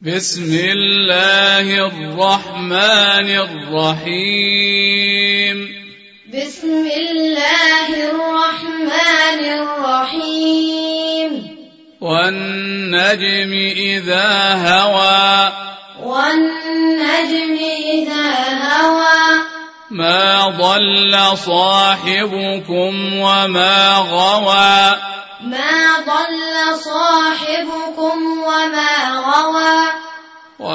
بسم الله الرحمن الرحيم بسم الله الرحمن الرحيم والنجم اذا هوى والنجم اذا هوى ما ضل صاحبكم وما غوى ما ضل صاحبكم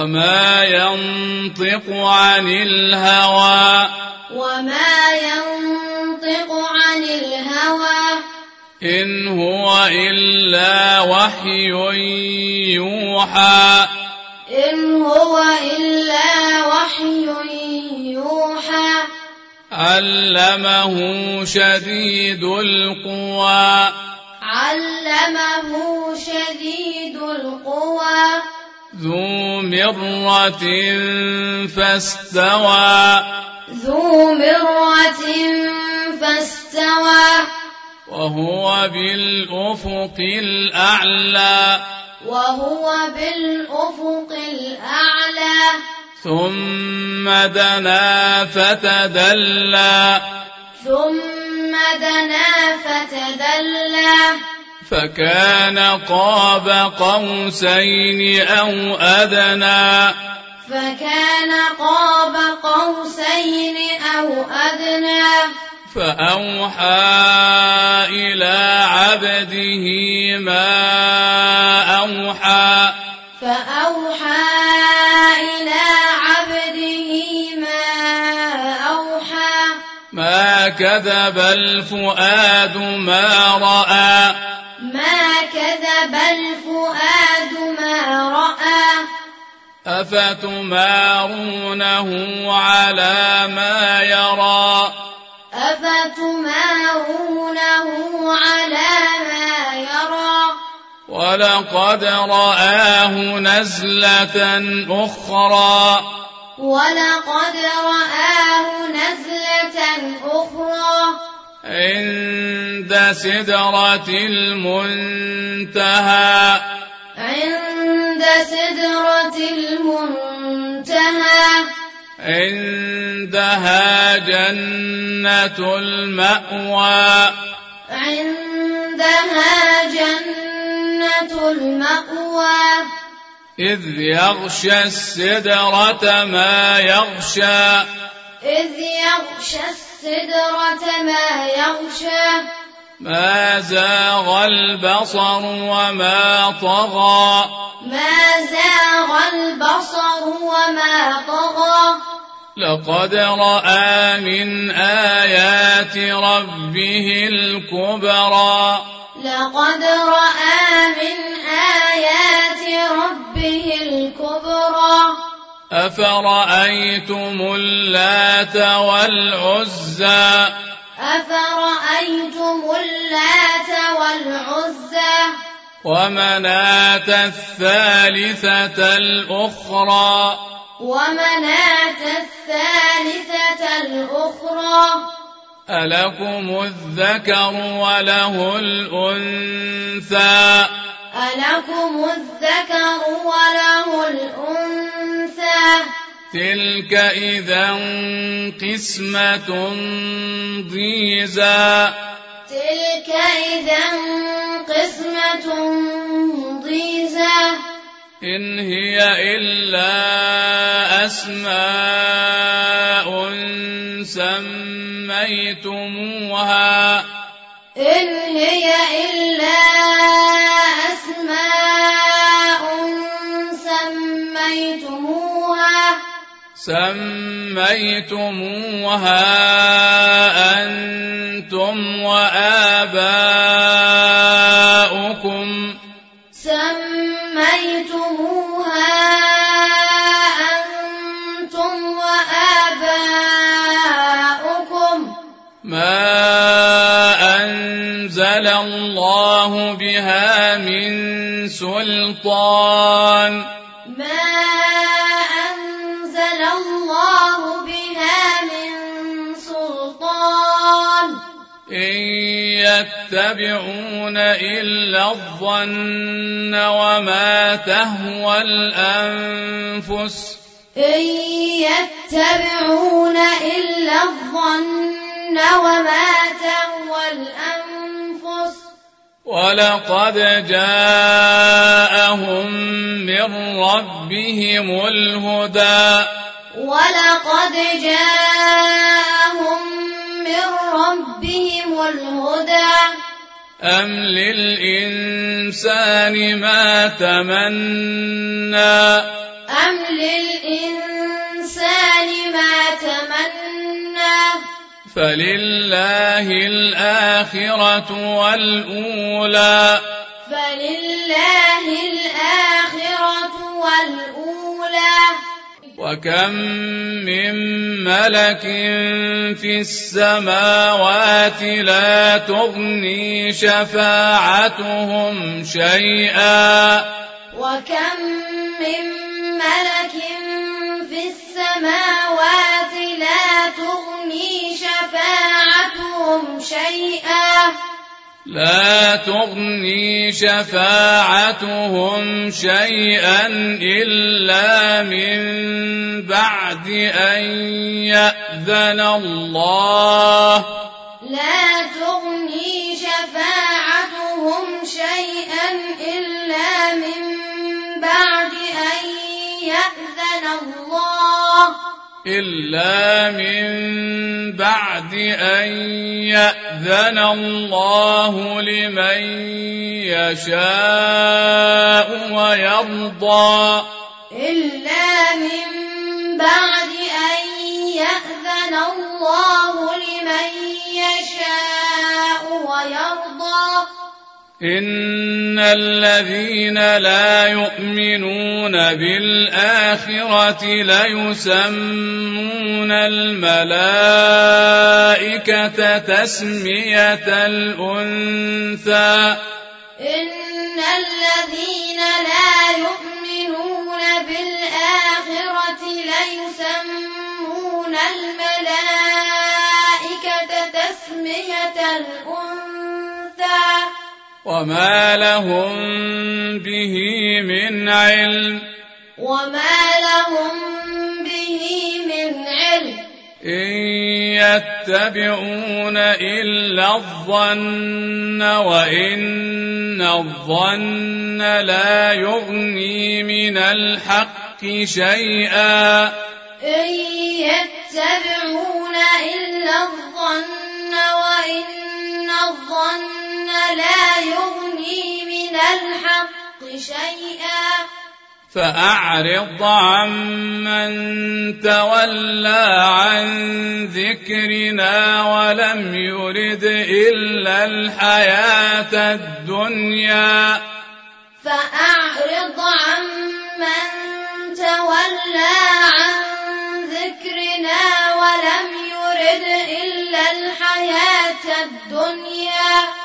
وما ينطق عن الهوى وما ينطق عن الهوى إن هو إلا وحي يوحى إن هو إلا وحي يوحى علمه شديد القوى علمه شديد القوى ذو مرة فاستوى. ذو مرة فاستوى. وهو بالأفق الأعلى. وهو بالأفق الأعلى. ثم دنا فتدلى. ثم دنا فتدلى. فكان قاب قوسين أو أدنى. فكان قاب قوسين أو أدنى. فأوحى إلى عبده ما أوحى. فأوحى إلى عبده ما أوحى. ما كذب الفؤاد ما رأى. أفتمارونه على ما يرى؟ أفتمارونه على ما يرى؟ ولقد رآه نزلة أخرى. ولقد رآه نزلة أخرى. عند سدرة المنتهى. عند سدرة المنتهى. عندها جنة المأوى. عندها جنة المأوى. إذ يغشى السدرة ما يغشى. إذ يغشى السدرة ما يغشى. ما زاغ البصر وما طغى. ما زاغ البصر وما طغى. لقد رأى من آيات ربه الكبرى. لقد رأى من آيات ربه الكبرى. أفرأيتم اللات والعزى؟ أَرَأَيْتُمُ اللَّاتَ وَالْعُزَّى؟ وَمَنَاةَ الثَّالِثَةَ الْأُخْرَى؟ ومنات الثَّالِثَةَ الْأُخْرَى؟ أَلَكُمُ الذَّكَرُ وَلَهُ الْأُنثَى؟ أَلَكُمُ الذَّكَرُ وَلَهُ تلك إذا قسمة ضيزى. تلك إذا قسمة ضيزى. إن هي إلا أسماء سميتموها. إن سميتموها أنتم وآباؤكم سميتموها أنتم وآباؤكم ما أنزل الله بها من سلطان ما أنزل الله بها من سلطان إن يتبعون إلا الظن وما تهوى الأنفس. إن يتبعون إلا الظن وما تهوى الأنفس. ولقد جاءهم من ربهم الهدى. ولقد جاءهم من ربهم والهدى. أم للإنسان ما تمنى أم للإنسان ما تمنى. فلله الآخرة والأولى فلله الآخرة وكم من ملك في السماوات لا تغني شفاعتهم شيئا وكم من ملك في السماوات لا تغني شفاعتهم شيئا لا تغني شفاعتهم شيئا إلا من بعد أن يأذن الله. لا تغني شفاعتهم إلا من بعد أن يأذن الله لمن يشاء ويرضى إلا من بعد أن يأذن الله لمن يشاء ويرضى ان الذين لا يؤمنون بالاخره لا يسمون الملائكه تسميه الانثى ان الذين لا يؤمنون بالاخره لا يسمون الملائكه تسميه الانثى وما لهم به من علم وما لهم به من علم إن يتبعون إلا الظن وإن الظن لا يغني من الحق شيئا إن يتبعون إلا الظن وإن الظن لا يغني من الحق شيئا. فأعرض عمن تولى عن ذكرنا ولم يرد إلا الحياة الدنيا. فأعرض عمن تولى عن ذكرنا ولم يرد إلا الحياة الدنيا.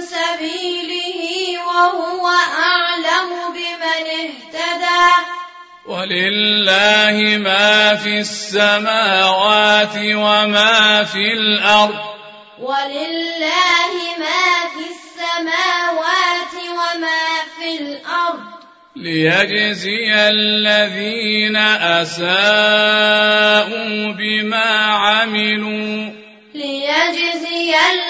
سبيله وهو أعلم بمن اهتدى. ولله ما في السماوات وما في الأرض. ولله ما في السماوات وما في الأرض. ليجزي الذين أساءوا بما عملوا. ليجزي الذين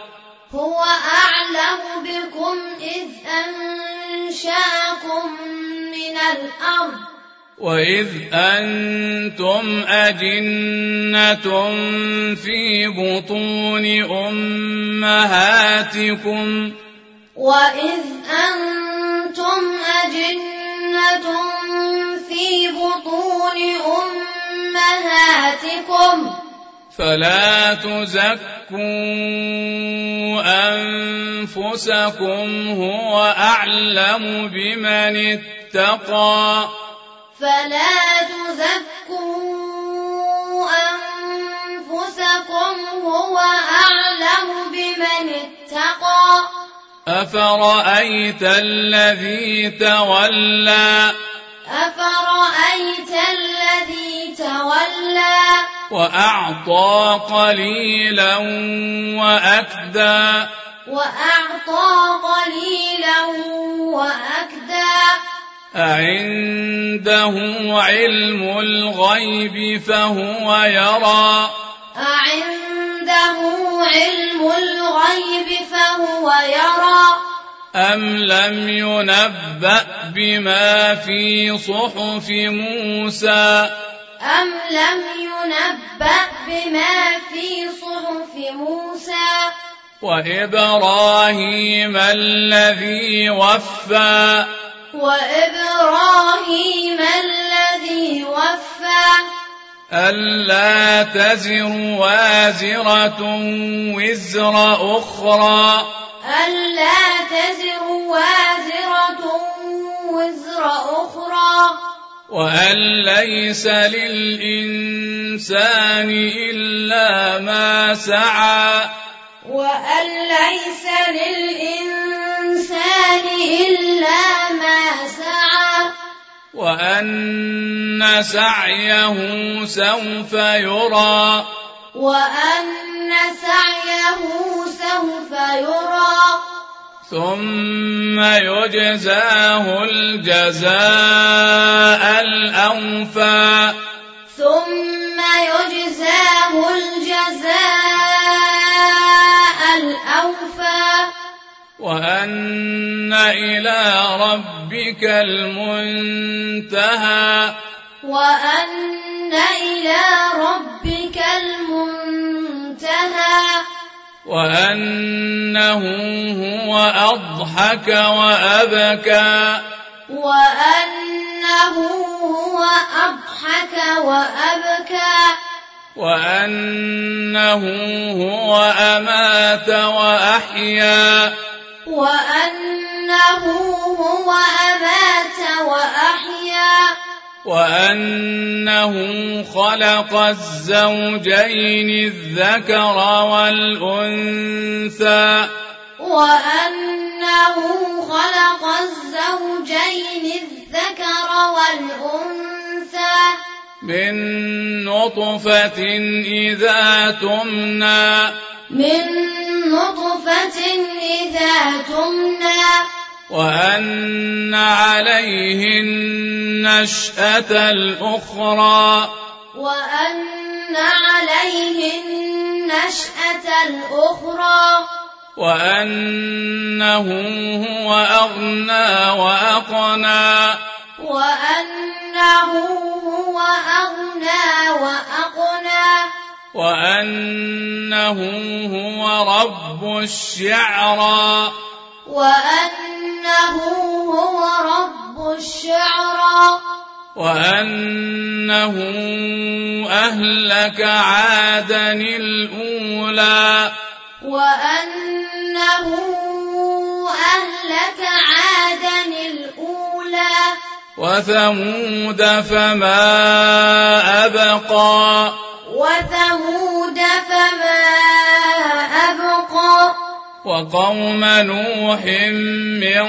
هو أعلم بكم إذ أنشأكم من الأرض. وَإِذْ أَنْتُمْ أَجِنَّةٌ فِي بُطُونِ أُمَّهَاتِكُمْ. وَإِذْ أَنْتُمْ أَجِنَّةٌ فِي بُطُونِ أُمَّهَاتِكُمْ. فلا تزكوا أنفسكم هو أعلم بمن اتقى. فلا تزكوا أنفسكم هو أعلم بمن اتقى. أفرأيت الذي تولى؟ أفرأيت الذي وأعطى قليلا وأكدى وأعطى قليلا وأكدى أعنده علم الغيب فهو يرى. أعنده علم الغيب فهو يرى. أم لم ينبأ بما في صحف موسى؟ أم لم ينبأ بما في صحف موسى وإبراهيم الذي وفى وإبراهيم الذي وفى ألا تزر وازرة وزر أخرى ألا تزر وازرة وزر أخرى وأن ليس للإنسان إلا ما سعى وأن ليس للإنسان إلا ما سعى وأن سعيه سوف يرى وأن سعيه سوف يرى ثم يجزاه الجزاء الأوفى ثم يجزاه الجزاء الأوفى وأن إلى ربك المنتهى. وأن إلى ربك المنتهى. وأنه هو أضحك وأبكى وأنه هو أضحك وأبكى وأنه هو أمات وأحيا وأنه هو أمات وأنه خلق الزوجين الذكر والأنثى وأنه خلق الزوجين الذكر والأنثى من نطفة إذا تمنى من نطفة إذا تمنى وأن عليهن النشأة الأخرى. وأن عليه النشأة الأخرى. وأنه هو أغنى وأقنى. وأنه هو أغنى وأقنى. وأنه هو رب الشعرى. وأنه هو رب الشعرى. وأنه أهلك عادا الأولى. وأنه أهلك عادا الأولى. وثمود فما أبقى. وثمود فما أبقى وقوم نوح من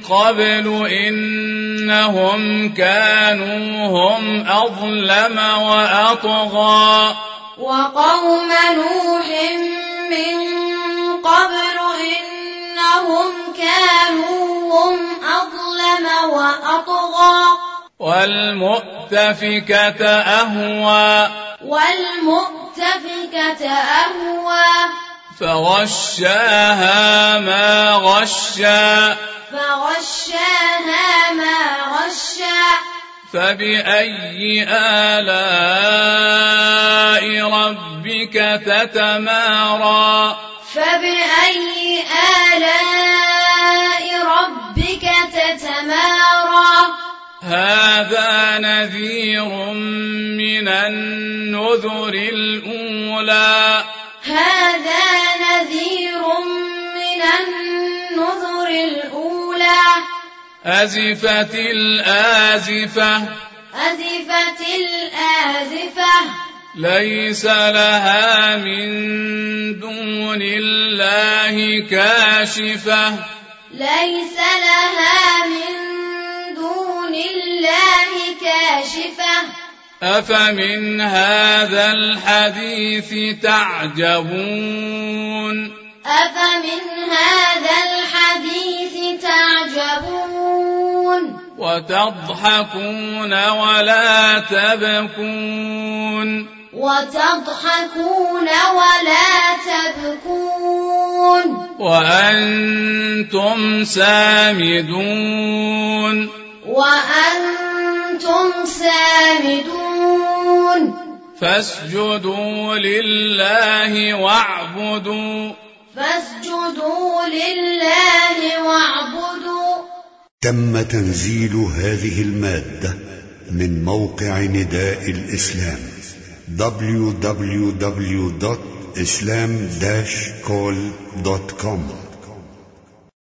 قبل إنهم كانوا هم أظلم وأطغى. وقوم نوح من قبل إنهم كانوا هم أظلم وأطغى. والمؤتفكة أهوى. والمؤتفكة أهوى. فغشاها ما غشا. فغشاها ما غشا. فبأي آلاء ربك تتمارى فبأي آلاء ربك تتمارى هذا نذير من النذر الأولى. هذا نذير من النذر الأولى. أزفت الآزفة. أزفت الآزفة. ليس لها من دون الله كاشفة. ليس لها من دون الله كاشفة. أفمن هذا الحديث تعجبون أفمن هذا الحديث تعجبون وتضحكون ولا تبكون وتضحكون ولا تبكون وأنتم سامدون وأنتم سامدون فاسجدوا لله واعبدوا. فاسجدوا لله واعبدوا. تم تنزيل هذه المادة من موقع نداء الإسلام www.islam-call.com